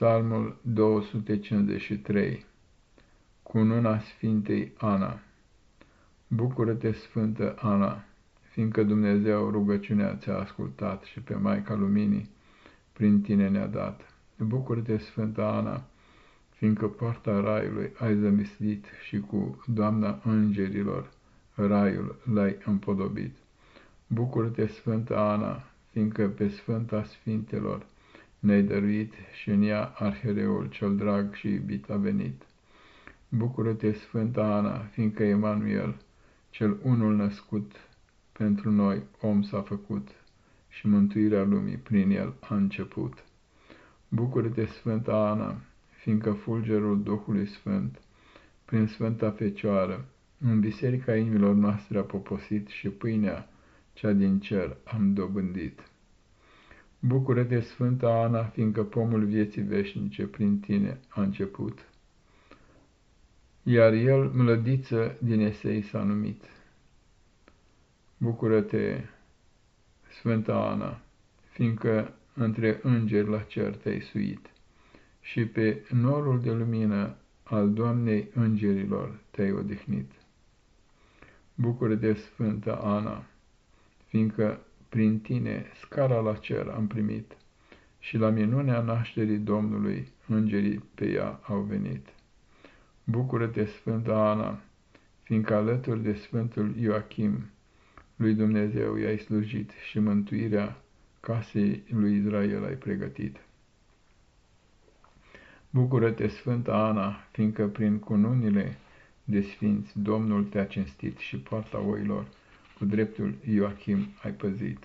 Psalmul 253 Cununa Sfintei Ana Bucură-te, Sfântă Ana, fiindcă Dumnezeu rugăciunea ți-a ascultat și pe Maica Luminii prin tine ne-a dat. Bucură-te, Sfântă Ana, fiindcă poarta raiului ai zămislit și cu Doamna Îngerilor raiul l-ai împodobit. Bucură-te, Sfântă Ana, fiindcă pe Sfânta Sfintelor ne-ai dăruit și în ea arhereul cel drag și iubit a venit. Bucură-te, Sfânta Ana, fiindcă Emanuel, cel unul născut, pentru noi om s-a făcut și mântuirea lumii prin el a început. Bucură-te, Sfânta Ana, fiindcă fulgerul Duhului Sfânt, prin Sfânta Fecioară, în biserica inimilor noastre a poposit și pâinea cea din cer am dobândit. Bucură-te, Sfânta Ana, fiindcă pomul vieții veșnice prin tine a început. Iar el, mlădiță din Esei, s-a numit. Bucură-te, Sfânta Ana, fiindcă între îngeri la cer te-ai suit și pe norul de lumină al Doamnei Îngerilor te-ai odihnit. Bucură-te, Sfânta Ana, fiindcă prin tine scara la cer am primit și la minunea nașterii Domnului îngerii pe ea au venit. Bucură-te, Sfânta Ana, fiindcă alături de Sfântul Ioachim lui Dumnezeu i-ai slujit și mântuirea casei lui Israel ai pregătit. Bucură-te, Sfânta Ana, fiindcă prin cununile de sfinți Domnul te-a cinstit și poarta oilor cu dreptul Ioachim ai păzit.